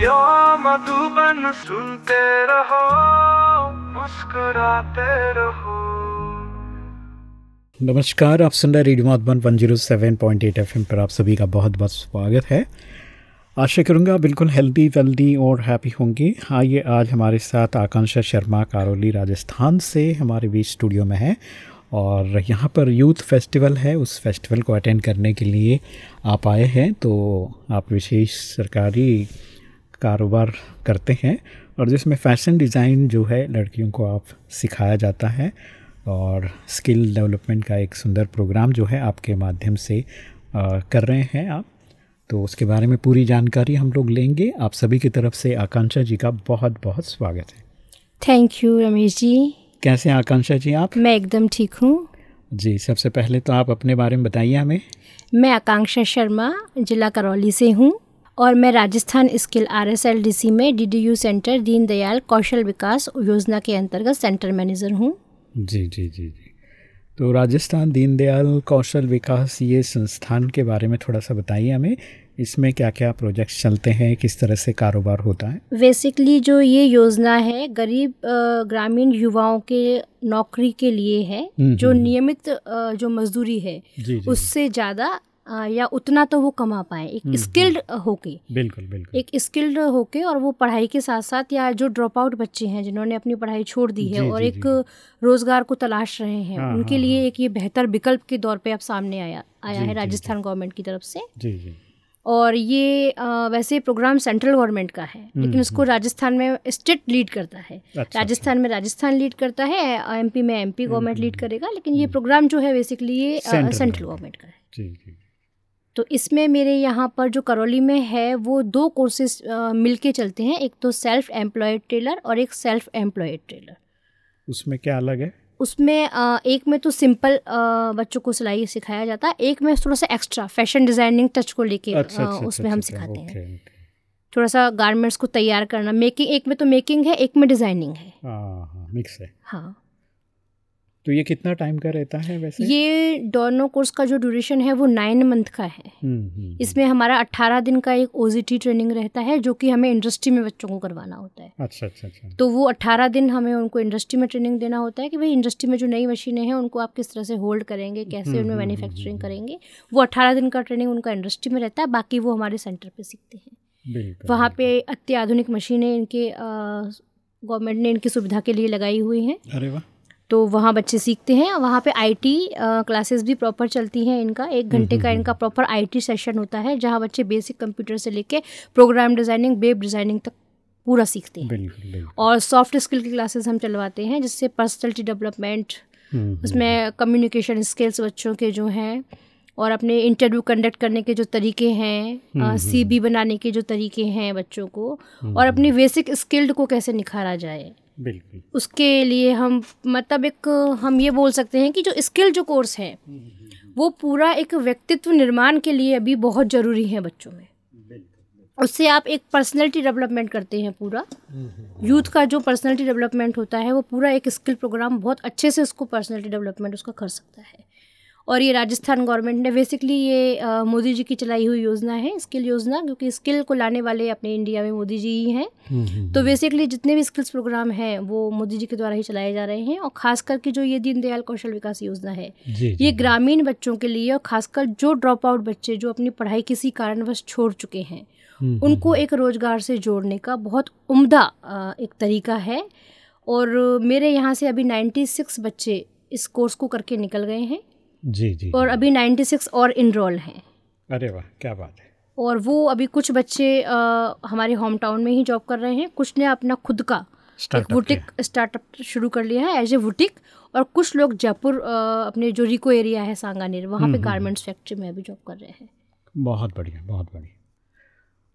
Radio Madhuban सुनते रहो, मुस्कुराते रहो। नमस्कार, आप सुन रहे radio Madhuban one zero seven point eight F पर आप सभी का बहुत बहुत स्वागत है। आशा करूँगा बिल्कुल हेल्दी वेल्दी और हैप्पी होंगे। आइए, आज हमारे साथ आकांक्षा शर्मा कारोली राजस्थान से हमारे बीच स्टूडियो में है और यहाँ पर यूथ फेस्टिवल है। उस फेस्टिवल को अटेंड करने के लिए आप आए हैं तो आप विशेष सरकारी कारोबार करते हैं और जिसमें फ़ैशन डिज़ाइन जो है लड़कियों को आप सिखाया जाता है और स्किल डेवलपमेंट का एक सुंदर प्रोग्राम जो है आपके माध्यम से आ, कर रहे हैं आप। तो उसके बारे में पूरी जानकारी हम लोग लेंगे। आप सभी की तरफ़ से आकांक्षा जी का बहुत बहुत स्वागत है। Thank you Ramesh ji. कैसे हैं आकांक्षा जी आप? मैं एकदम ठीक हूँ। जी सबसे पहले तो आप अपने बारे में बताइए हमें। मैं आकांक्षा शर्मा जिला करौली से हूँ। और मैं Rajasthan skill R S L D C में D D U centre Deendayal Kaushal Vikas Yojana के अंतर्गत सेंटर मैनेजर हूँ। जी जी जी जी। तो राजस्थान दीनदयाल कौशल विकास ये संस्थान के बारे में थोड़ा सा बताइए हमें। इसमें क्या क्या प्रोजेक्ट्स चलते हैं किस तरह से कारोबार होता है? बेसिकली जो ये योजना है गरीब ग्रामीण युवाओं के नौकरी के लिए है हम्म, जो हम्म। नियमित जो मजदूरी है जी, जी, उससे ज़्यादा या उतना तो वो कमा पाए। एक स्किल्ड हम्म, होके। बिल्कुल बिल्कुल। एक स्किल्ड होके और वो पढ़ाई के साथ साथ या जो ड्रॉप आउट बच्चे हैं जिन्होंने अपनी पढ़ाई छोड़ दी है जी, और जी, एक जी, रोज़गार को तलाश रहे हैं हाँ, उनके हाँ, लिए हाँ। एक ये बेहतर विकल्प के तौर पे अब सामने आया आया है राजस्थान गवर्नमेंट की तरफ़ से। जी जी। और ये आ, वैसे प्रोग्राम सेंट्रल गवर्नमेंट का है लेकिन हम्म, उसको हम्म। राजस्थान में स्टेट लीड करता है। अच्छा। राजस्थान अच्छा। में राजस्थान लीड करता है एमपी में एमपी गवर्नमेंट लीड करेगा लेकिन ये प्रोग्राम जो है बेसिकली ये सेंट्रल गवर्नमेंट का है। जी जी। तो इसमें मेरे यहाँ पर जो करौली में है वो दो कोर्सेज मिल के चलते हैं। एक तो सेल्फ एम्प्लॉयड टेलर और एक सेल्फ एम्प्लॉयड टेलर उसमें क्या अलग है? उसमें एक में तो सिंपल बच्चों को सिलाई सिखाया जाता है एक में थोड़ा सा एक्स्ट्रा फ़ैशन डिज़ाइनिंग टच को लेके अच्छा, अच्छा, उसमें अच्छा, हम अच्छा, सिखाते हैं। थोड़ा सा गारमेंट्स को तैयार करना मेकिंग एक में तो मेकिंग है एक में डिज़ाइनिंग है। मिक्स हाँ, है। हाँ। तो ये कितना टाइम का रहता है वैसे? ये दोनों कोर्स का जो ड्यूरेशन है वो नाइन मंथ का है। हम्म, हम्म, हम्म। इसमें हमारा अट्ठारह दिन का एक ओजीटी ट्रेनिंग रहता है जो कि हमें इंडस्ट्री में बच्चों को करवाना होता है। अच्छा अच्छा अच्छा। तो वो अट्ठारह दिन हमें उनको इंडस्ट्री में ट्रेनिंग देना होता है कि भाई इंडस्ट्री में जो नई मशीनें हैं उनको आप किस तरह से होल्ड करेंगे कैसे उनमें मैन्युफैक्चरिंग करेंगे वो अट्ठारह दिन का ट्रेनिंग उनका इंडस्ट्री में रहता है बाकी वो हमारे सेंटर पर सीखते हैं। वहाँ पे अत्याधुनिक मशीनें इनके गवर्नमेंट ने इनकी सुविधा के लिए लगाई हुई हैं। अरे वाह। तो वहाँ बच्चे सीखते हैं वहाँ पे आईटी क्लासेस भी प्रॉपर चलती हैं इनका। एक हम्म, घंटे का हम्म, इनका प्रॉपर हम्म। आईटी सेशन होता है जहाँ बच्चे बेसिक कंप्यूटर से लेके प्रोग्राम डिज़ाइनिंग वेब डिज़ाइनिंग तक पूरा सीखते हैं। और सॉफ्ट स्किल की क्लासेस हम चलवाते हैं जिससे पर्सनलिटी डेवलपमेंट उसमें कम्युनिकेशन स्किल्स बच्चों के जो हैं और अपने इंटरव्यू कंडक्ट करने के जो तरीके हैं सी बी बनाने के जो तरीके हैं बच्चों को और अपनी बेसिक स्किल्ड को कैसे निखारा जाए। बिल्कुल। उसके लिए हम मतलब एक हम ये बोल सकते हैं कि जो स्किल जो कोर्स है वो पूरा एक व्यक्तित्व निर्माण के लिए अभी बहुत ज़रूरी है बच्चों में। उससे आप एक पर्सनैलिटी डेवलपमेंट करते हैं पूरा। यूथ का जो पर्सनैलिटी डेवलपमेंट होता है वो पूरा एक स्किल प्रोग्राम बहुत अच्छे से उसको पर्सनैलिटी डेवलपमेंट उसका कर सकता है। और ये राजस्थान गवर्नमेंट ने बेसिकली ये मोदी जी की चलाई हुई योजना है स्किल योजना क्योंकि स्किल को लाने वाले अपने इंडिया में मोदी जी ही हैं। हम्म, हम्म, तो बेसिकली हम्म। जितने भी स्किल्स प्रोग्राम हैं वो मोदी जी के द्वारा ही चलाए जा रहे हैं और खास करके जो ये दीनदयाल कौशल विकास योजना है ये ग्रामीण बच्चों के लिए और खासकर जो ड्रॉप आउट बच्चे जो अपनी पढ़ाई किसी कारणवश छोड़ चुके हैं उनको एक रोज़गार से जोड़ने का बहुत उम्दा एक तरीका है। और मेरे यहाँ से अभी नाइन्टी सिक्स बच्चे इस कोर्स को करके निकल गए हैं। जी जी और अभी नाइन्टी सिक्स और इनरोल हैं। अरे वाह क्या बात है। और वो अभी कुछ बच्चे आ, हमारे होम टाउन में ही जॉब कर रहे हैं। कुछ ने अपना खुद का एक बुटिक स्टार्टअप शुरू कर लिया है एज ए वुटिक और कुछ लोग जयपुर अपने जो रिको एरिया है सांगानेर वहाँ पे गारमेंट्स हम्म, फैक्ट्री हम्म, हम्म। में अभी जॉब कर रहे हैं। बहुत बढ़िया बहुत बढ़िया।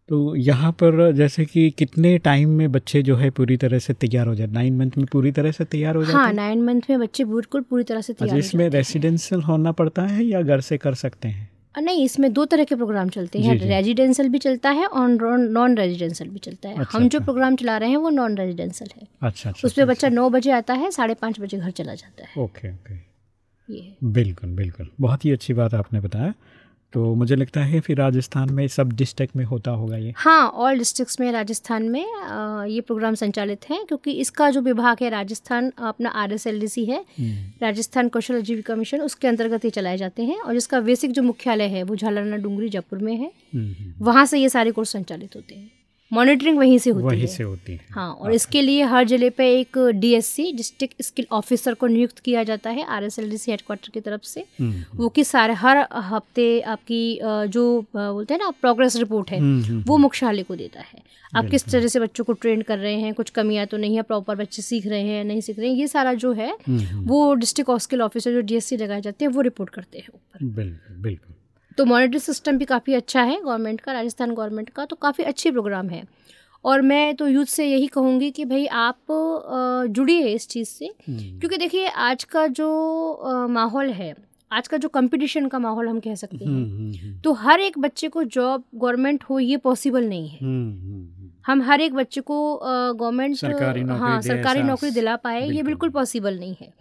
तो यहाँ पर जैसे कि कितने टाइम में बच्चे जो है पूरी तरह से तैयार हो जाए नाइन मंथ में पूरी तरह से तैयार हो जाए हाँ? नाइन मंथ में बच्चे बिल्कुल पूरी तरह से तैयार अच्छा, इसमें रेसिडेंशियल होना पड़ता है या घर से कर सकते हैं? नहीं इसमें दो तरह के प्रोग्राम चलते हैं। रेजिडेंशियल भी चलता है और नॉन रेजिडेंशियल भी चलता है। अच्छा, हम जो प्रोग्राम अच्छा। चला रहे हैं वो नॉन रेजिडेंशियल है। अच्छा, अच्छा उसमें बच्चा नौ बजे आता है साढ़े पाँच बजे घर चला जाता है। Okay okay. ये बिल्कुल बिल्कुल। बहुत ही अच्छी बात आपने बताया। तो मुझे लगता है फिर राजस्थान में सब डिस्ट्रिक्ट में होता होगा ये। हाँ ऑल डिस्ट्रिक्ट्स में राजस्थान में आ, ये प्रोग्राम संचालित हैं क्योंकि इसका जो विभाग है राजस्थान अपना R S L D C है राजस्थान कौशल आजीविका मिशन उसके अंतर्गत ही चलाए जाते हैं और जिसका बेसिक जो मुख्यालय है वो झालाना डूंगरी जयपुर में है। हम्म, हम्म। वहाँ से ये सारे कोर्स संचालित होते हैं। मॉनिटरिंग वहीं से होती वहीं है। से होती है। हाँ और इसके लिए हर ज़िले पे एक डीएससी डिस्ट्रिक्ट स्किल ऑफिसर को नियुक्त किया जाता है R S L D C headquarter की तरफ़ से। हम्म, वो कि सारे हर हफ़्ते आपकी जो बोलते हैं ना प्रोग्रेस रिपोर्ट है हम्म, हम्म, वो मुख्यालय को देता है। आप किस तरह से बच्चों को ट्रेन कर रहे हैं कुछ कमियाँ तो नहीं है प्रॉपर बच्चे सीख रहे हैं नहीं सीख रहे हैं ये सारा जो है हम्म, हम्म। वो डिस्ट्रिक्ट स्किल ऑफिसर जो डीएससी लगाए जाते हैं वो रिपोर्ट करते हैं ऊपर। बिल्कुल बिल्कुल। तो मॉनिटरी सिस्टम भी काफ़ी अच्छा है गवर्नमेंट का राजस्थान गवर्नमेंट का तो काफ़ी अच्छी प्रोग्राम है। और मैं तो यूथ से यही कहूँगी कि भाई आप जुड़िए इस चीज़ से हम्म, क्योंकि देखिए आज का जो माहौल है आज का जो कंपटीशन का माहौल हम कह सकते हैं हम्म, हम्म, तो हर एक बच्चे को जॉब गवर्नमेंट हो ये पॉसिबल नहीं है। हम हर एक बच्चे को गवर्नमेंट हाँ सरकारी नौकरी दिला पाए ये। बिल्कुल। पॉसिबल नहीं है।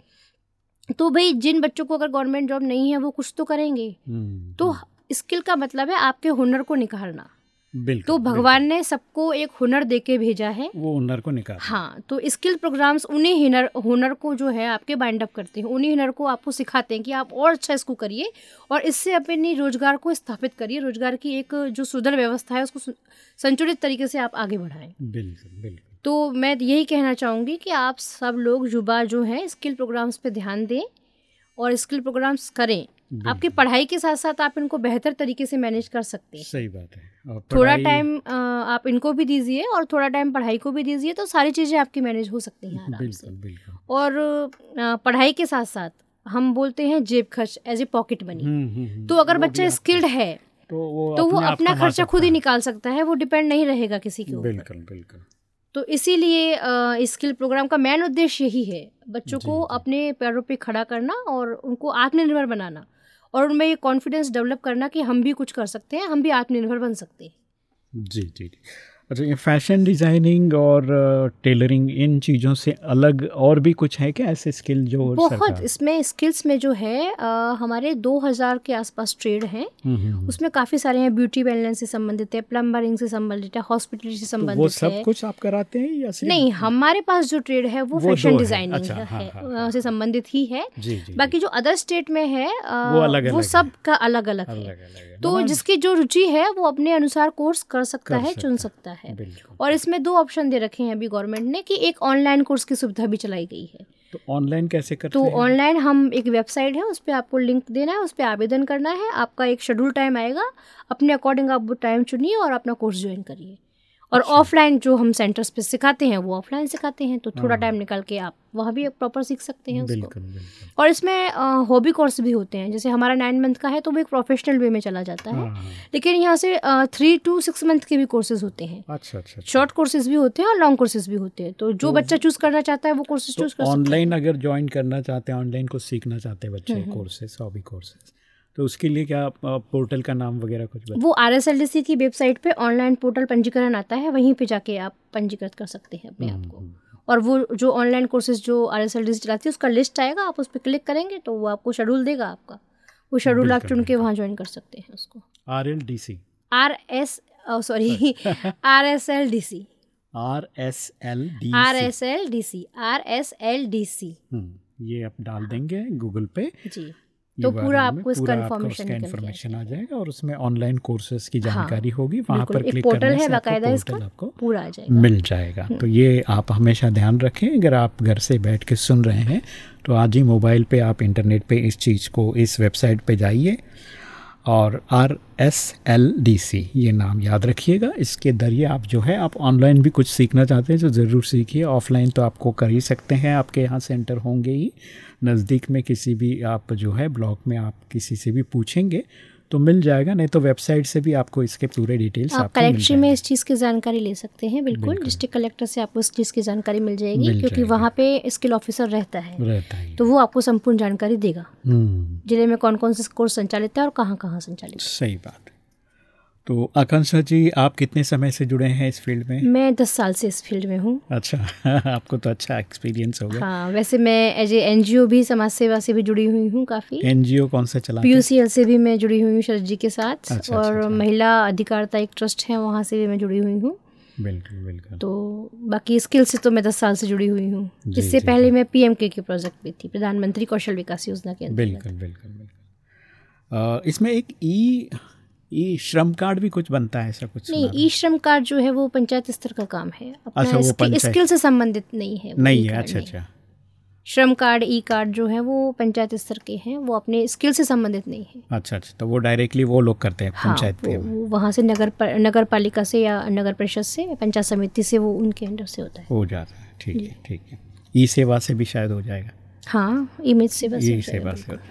तो भाई जिन बच्चों को अगर गवर्नमेंट जॉब नहीं है वो कुछ तो करेंगे। हम्म, तो स्किल का मतलब है आपके हुनर को निखारना। तो भगवान ने सबको एक हुनर दे के भेजा है। वो हुनर को निकाल हाँ। तो स्किल प्रोग्राम्स उन्हीं हुनर हुनर को जो है आपके बाइंड अप करते हैं। उन्हीं हुनर को आपको सिखाते हैं कि आप और अच्छा इसको करिए और इससे अपने रोज़गार को स्थापित करिए। रोज़गार की एक जो सुदृढ़ व्यवस्था है उसको सु- संतुलित तरीके से आप आगे बढ़ाएँ। बिल्कुल बिल्कुल। तो मैं यही कहना चाहूँगी कि आप सब लोग युवा जो हैं स्किल प्रोग्राम्स पे ध्यान दें और स्किल प्रोग्राम्स करें। आपकी पढ़ाई के साथ साथ आप इनको बेहतर तरीके से मैनेज कर सकते हैं। सही बात है। थोड़ा टाइम आप इनको भी दीजिए और थोड़ा टाइम पढ़ाई को भी दीजिए तो सारी चीज़ें आपकी मैनेज हो सकती हैं आराम से। बिल्कुल बिल्कुल। और पढ़ाई के साथ साथ हम बोलते हैं जेब खर्च एज ए पॉकेट मनी। तो अगर बच्चा स्किल्ड है तो वो तो वो अपना खर्चा खुद ही निकाल सकता है वो डिपेंड नहीं रहेगा किसी के ऊपर। बिल्कुल बिल्कुल। तो इसीलिए स्किल प्रोग्राम का मेन उद्देश्य यही है बच्चों को अपने पैरों पे खड़ा करना और उनको आत्मनिर्भर बनाना और उनमें ये कॉन्फिडेंस डेवलप करना कि हम भी कुछ कर सकते हैं हम भी आत्मनिर्भर बन सकते हैं। जी जी जी। अच्छा ये फ़ैशन डिज़ाइनिंग और टेलरिंग इन चीज़ों से अलग और भी कुछ है क्या ऐसे स्किल जो बहुत इसमें स्किल्स में जो है अ, हमारे 2000 के आसपास ट्रेड हैं। हम्म, हम्म, हम्म। उसमें काफ़ी सारे हैं ब्यूटी वेलनेस से संबंधित है प्लम्बरिंग से संबंधित है हॉस्पिटल से संबंधित तो वो सब है। कुछ आप कराते हैं या सिर्फ़ नहीं हमारे पास जो ट्रेड है वो वो फ़ैशन डिज़ाइनिंग अच्छा, हाँ, है हाँ, अ, हाँ, से संबंधित ही है। बाकी जो अदर स्टेट में है वो है। सब का अलग अलग है। तो जिसकी जो रुचि है वो अपने अनुसार कोर्स कर सकता है चुन सकता सकता है और इसमें दो ऑप्शन दे रखे हैं अभी गवर्नमेंट ने कि एक ऑनलाइन कोर्स की सुविधा भी चलाई गई है। तो ऑनलाइन कैसे करते तो ऑनलाइन हम एक वेबसाइट है उस पर आपको लिंक देना है उस पर आवेदन करना है आपका एक शेड्यूल टाइम आएगा अपने अकॉर्डिंग आप वो टाइम चुनिए और अपना कोर्स ज्वाइन करिए। और अच्छा। ऑफलाइन जो हम सेंटर्स पे सिखाते हैं वो ऑफलाइन सिखाते हैं तो थोड़ा हाँ। टाइम निकाल के आप वहाँ भी प्रॉपर सीख सकते हैं उसको बिल्कुल बिल्कुल और इसमें हॉबी कोर्स भी होते हैं जैसे हमारा नाइन मंथ का है तो वो एक प्रोफेशनल वे में चला जाता है हाँ, हाँ। लेकिन यहाँ से थ्री टू सिक्स मंथ के भी कोर्सेज होते हैं अच्छा अच्छा अच्छा। शॉर्ट कोर्सेज भी होते हैं और लॉन्ग कोर्सेज भी होते हैं तो जो बच्चा चूज़ करना चाहता है वो कोर्सेज चूज़ कर तो सकता है ऑनलाइन अगर ज्वाइन करना चाहते हैं ऑनलाइन को सीखना चाहते हैं बच्चे कोर्सेज हॉबी कोर्सेज तो उसके लिए क्या पोर्टल का नाम वगैरह कुछ वो R S L D C की वेबसाइट पे ऑनलाइन पोर्टल पंजीकरण आता है वहीं पे जाके आप पंजीकृत कर सकते हैं अपने आप को। और वो जो ऑनलाइन कोर्सेज जो R S L D C चलाती है उसका लिस्ट आएगा आप उस पर क्लिक करेंगे तो वो आपको शेड्यूल देगा आपका। वो शेड्यूल आप चुन के वहाँ ज्वाइन कर सकते हैं उसको। R L D C R S sorry R S L D C. R S L D R S L D C R S L D C. ये आप डाल देंगे गूगल पे। जी। तो पूरा आपको इसका इन्फॉर्मेशन इन्फॉर्मेशन आ जाएगा और उसमें ऑनलाइन कोर्सेज की जानकारी हाँ, होगी। वहाँ पर क्लिक पोर्टल करने है बाकायदा इसका आपको पूरा आ जाएगा। मिल जाएगा। तो ये आप हमेशा ध्यान रखें अगर आप घर से बैठ के सुन रहे हैं तो आज ही मोबाइल पे आप इंटरनेट पे इस चीज़ को इस वेबसाइट पे जाइए। और R S L D C ये नाम याद रखिएगा। इसके ज़रिए आप जो है, आप ऑनलाइन भी कुछ सीखना चाहते हैं तो ज़रूर सीखिए। ऑफलाइन तो आपको कर ही सकते हैं, आपके यहाँ सेंटर होंगे ही। नज़दीक में किसी भी आप जो है ब्लॉक में आप किसी से भी पूछेंगे तो मिल जाएगा नहीं तो वेबसाइट से भी आपको इसके पूरे डिटेल्स आप कलेक्ट्री में इस चीज़ की जानकारी ले सकते हैं बिल्कुल। बिल्कुल। डिस्ट्रिक्ट कलेक्टर से आपको इस चीज़ की जानकारी मिल जाएगी मिल क्योंकि। वहाँ पे स्किल ऑफिसर रहता है। रहता है तो वो आपको संपूर्ण जानकारी देगा। हम्म। ज़िले में कौन कौन से कोर्स संचालित है और कहाँ कहाँ संचालित सही बात है। तो आकांक्षा जी आप कितने समय से जुड़े हैं इस फ़ील्ड में? मैं दस साल से इस फ़ील्ड में हूँ। अच्छा आपको तो अच्छा एक्सपीरियंस हो गया। हाँ वैसे मैं एज ए एन भी समाज सेवा से भी जुड़ी हुई हूँ काफ़ी। एनजीओ कौन सा चला पी से भी मैं जुड़ी हुई हूँ शरद जी के साथ। अच्छा, और अच्छा। महिला अधिकारिता एक ट्रस्ट है वहाँ से भी मैं जुड़ी हुई हूँ। बिल्कुल बिल्कुल। तो बाकी स्किल से तो मैं दस साल से जुड़ी हुई हूँ। इससे पहले मैं पीएम के प्रोजेक्ट में थी प्रधानमंत्री कौशल विकास योजना के बिल्कुल बिल्कुल बिल्कुल। इसमें एक ई ई श्रम कार्ड भी कुछ बनता है ऐसा कुछ नहीं ई श्रम कार्ड जो है वो पंचायत स्तर का काम है। अच्छा, अपना पंचायत- स्किल से संबंधित नहीं है नहीं है अच्छा अच्छा। श्रम कार्ड ई कार्ड जो है वो पंचायत स्तर के हैं वो अपने स्किल से संबंधित नहीं है। अच्छा अच्छा तो वो डायरेक्टली वो लोग करते हैं पंचायत हाँ वो, वो वहाँ से नगर पर, नगर पालिका से या नगर परिषद से पंचायत समिति से वो उनके अंडर से होता है। हो जाता है ठीक है ठीक है। ई सेवा से भी शायद हो जाएगा। हाँ इमेज से ई सेवा से हो जाएगा।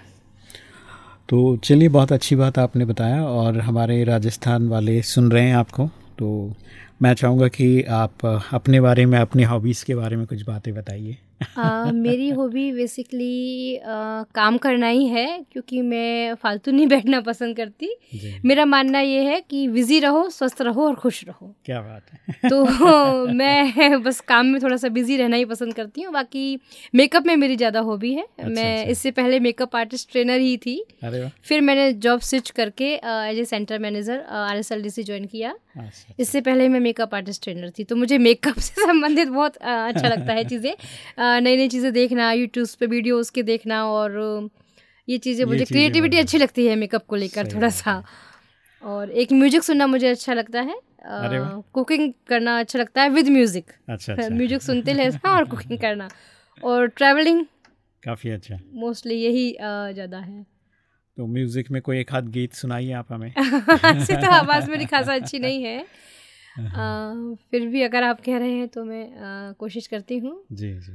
तो चलिए, बहुत अच्छी बात आपने बताया और हमारे राजस्थान वाले सुन रहे हैं आपको। तो मैं चाहूँगा कि आप अपने बारे में, अपनी हॉबीज़ के बारे में कुछ बातें बताइए। आ, मेरी हॉबी बेसिकली काम करना ही है क्योंकि मैं फालतू नहीं बैठना पसंद करती। मेरा मानना ये है कि बिज़ी रहो स्वस्थ रहो और खुश रहो। क्या बात है। तो मैं बस काम में थोड़ा सा बिज़ी रहना ही पसंद करती हूँ बाकी मेकअप में मेरी ज़्यादा हॉबी है। अच्छा, मैं अच्छा। इससे पहले मेकअप आर्टिस्ट ट्रेनर ही थी। अरे फिर मैंने जॉब स्विच करके as a centre manager R S L D C join किया। अच्छा इससे पहले मैं मेकअप आर्टिस्ट ट्रेनर थी। तो मुझे मेकअप से संबंधित बहुत अच्छा लगता है चीज़ें। नई नई चीज़ें देखना यूट्यूब पे वीडियो उसके देखना और ये चीज़ें मुझे क्रिएटिविटी अच्छी लगती है मेकअप को लेकर थोड़ा सा। और एक म्यूज़िक सुनना मुझे अच्छा लगता है। कुकिंग करना अच्छा लगता है विद म्यूज़िक अच्छा म्यूज़िक सुनते रहना और कुकिंग करना। और ट्रैवलिंग काफ़ी अच्छा। मोस्टली यही ज़्यादा है। तो म्यूज़िक में कोई एक हाथ गीत सुनाइए आप हमें। ऐसे तो आवाज़ मेरी खासा अच्छी नहीं है। अ, फिर भी अगर आप कह रहे हैं तो मैं अ, कोशिश करती हूँ। जी जी।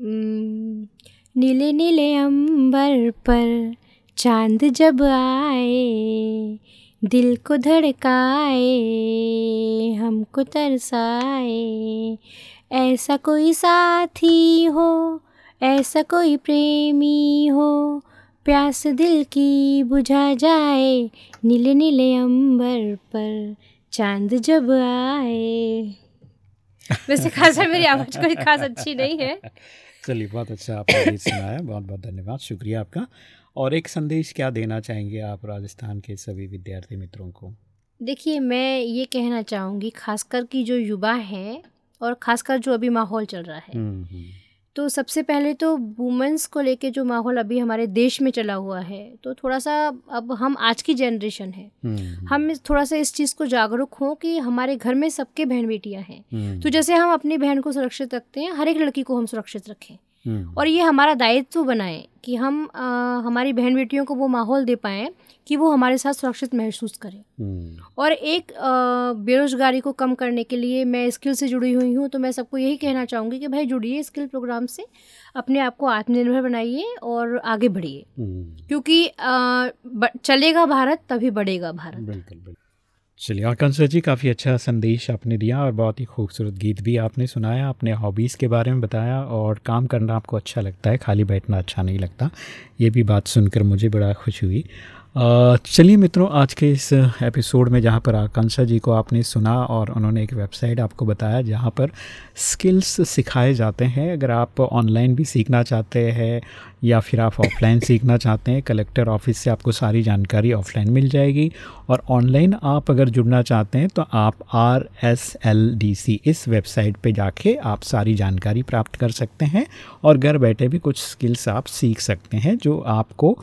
नीले नीले अंबर पर चाँद जब आए, दिल को धड़काए, हमको तरसाए। ऐसा कोई साथी हो, ऐसा कोई प्रेमी हो, प्यास दिल की बुझा जाए, नीले नीले अंबर पर चाँद जब आए। वैसे खासा मेरी आवाज़ कोई खास अच्छी नहीं है। चलिए बहुत अच्छा आपने गीत सुनाया बहुत बहुत धन्यवाद शुक्रिया आपका। और एक संदेश क्या देना चाहेंगे आप राजस्थान के सभी विद्यार्थी मित्रों को? देखिए मैं ये कहना चाहूँगी खासकर कि जो युवा है और खासकर जो अभी माहौल चल रहा है हम्म, हम्म, तो सबसे पहले तो वुमेंस को लेके जो माहौल अभी हमारे देश में चला हुआ है तो थोड़ा सा अब हम आज की जनरेशन है। हम्म, हम थोड़ा सा इस चीज़ को जागरूक हों कि हमारे घर में सबके बहन बेटियाँ हैं। हम्म, तो जैसे हम अपनी बहन को सुरक्षित रखते हैं हर एक लड़की को हम सुरक्षित रखें। हम्म, और ये हमारा दायित्व बनाए कि हम अ, हमारी बहन बेटियों को वो माहौल दे पाएँ कि वो हमारे साथ सुरक्षित महसूस करें। हम्म, और एक बेरोजगारी को कम करने के लिए मैं स्किल से जुड़ी हुई हूँ तो मैं सबको यही कहना चाहूँगी कि भाई जुड़िए स्किल प्रोग्राम से अपने आप को आत्मनिर्भर बनाइए और आगे बढ़िए। हम्म, क्योंकि ब- चलेगा भारत तभी बढ़ेगा भारत। बिल्कुल बिल्कुल। चलिए आकांक्षा जी, काफ़ी अच्छा संदेश आपने दिया और बहुत ही खूबसूरत गीत भी आपने सुनाया अपने हॉबीज़ के बारे में बताया और काम करना आपको अच्छा लगता है, खाली बैठना अच्छा नहीं लगता। ये भी बात सुनकर मुझे बड़ा खुश हुई। चलिए मित्रों, आज के इस एपिसोड में जहाँ पर आकांक्षा जी को आपने सुना और उन्होंने एक वेबसाइट आपको बताया जहाँ पर स्किल्स सिखाए जाते हैं। अगर आप ऑनलाइन भी सीखना चाहते हैं या फिर आप ऑफलाइन सीखना चाहते हैं, कलेक्टर ऑफ़िस से आपको सारी जानकारी ऑफलाइन मिल जाएगी। और ऑनलाइन आप अगर जुड़ना चाहते हैं तो आप R S L D C इस वेबसाइट पे जाके आप सारी जानकारी प्राप्त कर सकते हैं और घर बैठे भी कुछ स्किल्स आप सीख सकते हैं जो आपको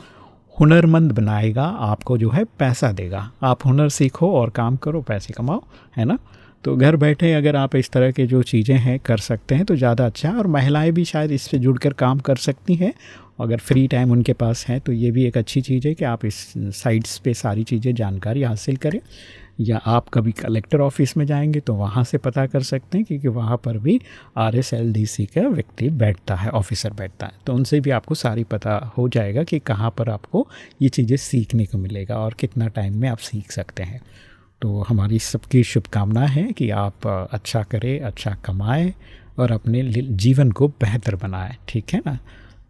हुनरमंद बनाएगा, आपको जो है पैसा देगा। आप हुनर सीखो और काम करो, पैसे कमाओ, है ना? तो घर बैठे अगर आप इस तरह के जो चीज़ें हैं कर सकते हैं तो ज़्यादा अच्छा और महिलाएँ भी शायद इससे जुड़कर काम कर सकती हैं। अगर फ्री टाइम उनके पास है तो ये भी एक अच्छी चीज़ है कि आप इस साइट्स पे सारी चीज़ें जानकारी हासिल करें। या आप कभी कलेक्टर ऑफ़िस में जाएँगे तो वहाँ से पता कर सकते हैं क्योंकि वहाँ पर भी R S L D C का व्यक्ति बैठता है ऑफिसर बैठता है। तो उनसे भी आपको सारी पता हो जाएगा कि कहाँ पर आपको ये चीज़ें सीखने को मिलेगा और कितना टाइम में आप सीख सकते हैं। तो हमारी सबकी शुभकामना है कि आप अच्छा करें अच्छा कमाएँ और अपने जीवन को बेहतर बनाएँ। ठीक है ना?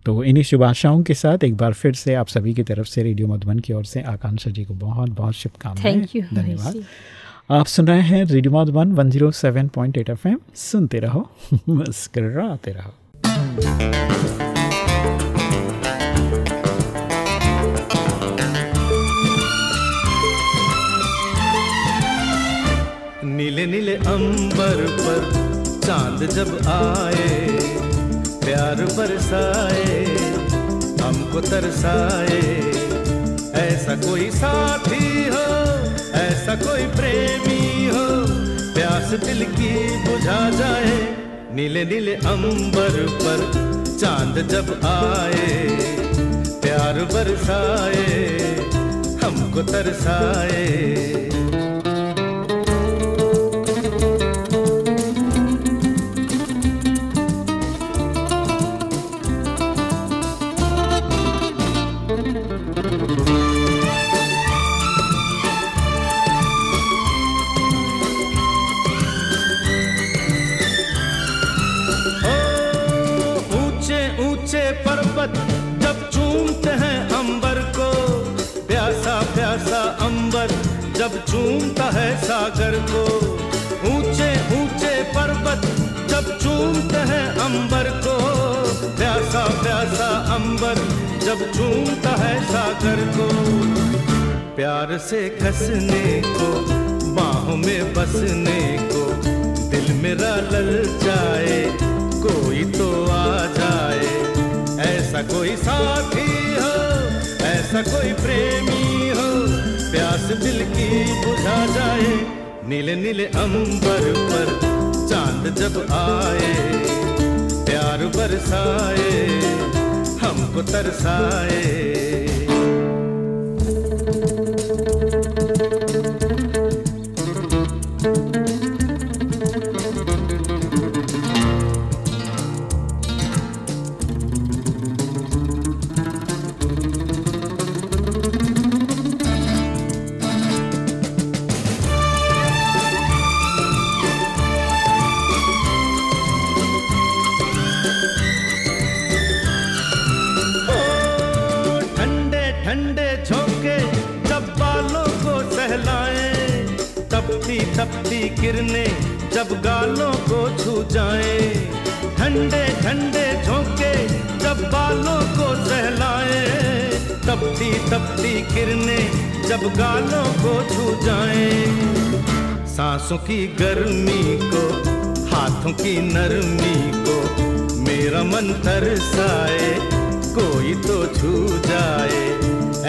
तो इन्हीं शुभ आशाओं के साथ एक बार फिर से आप सभी की तरफ़ से रेडियो मधुबन की ओर से आकांक्षा जी को बहुत बहुत शुभकामनाएँ। थैंक यू धन्यवाद। आप सुन रहे हैं radio Madhuban one zero seven point eight F M सुनते रहो मुस्कराते रहो। नीले नीले अंबर पर चाँद जब आए प्यार बरसाए, हमको तरसाए। ऐसा कोई साथी हो, ऐसा कोई प्रेमी हो, प्यास दिल की बुझा जाए। नीले नीले अंबर पर चाँद जब आए, प्यार बरसाए, हमको तरसाए। ऊँचे पर्वत जब चूमते हैं अंबर को, प्यासा प्यासा अंबर जब चूमता है सागर को। ऊँचे ऊँचे पर्वत जब चूमते हैं अंबर को, प्यासा प्यासा अंबर जब चूमता है सागर को। प्यार से कसने को, बाहों में बसने को, दिल मेरा लल जाए, कोई तो आ जाए। ऐसा कोई साथी हो, ऐसा कोई प्रेमी हो, प्यास दिल की बुझा जाए, नीले नीले अंबर पर चाँद जब आए, प्यार बरसाए, हमको तरसाए। किरणें जब गालों को छू जाए, ठंडे ठंडे झोंके, जब बालों को सहलाए, तपती तपती किरणें जब गालों को छू जाए। सांसों की गर्मी को, हाथों की नरमी को, मेरा मन तरसाए, कोई तो छू जाए।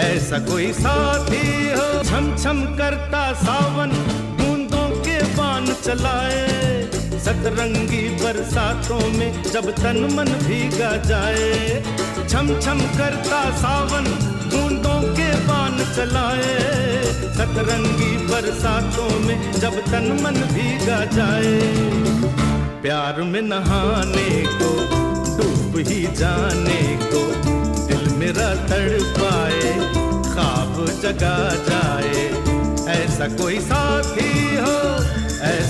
ऐसा कोई साथी हो छम छम करता सावन चलाए, सतरंगी बरसातों में जब तन मन भीगा जाए छम छम करता सावन बूंदों के बान चलाए, सतरंगी बरसातों में जब तन मन भीगा जाए, प्यार में नहाने को, डूब ही जाने को, दिल मेरा तड़पाए, ख्वाब जगा जाए, ऐसा कोई साथी हो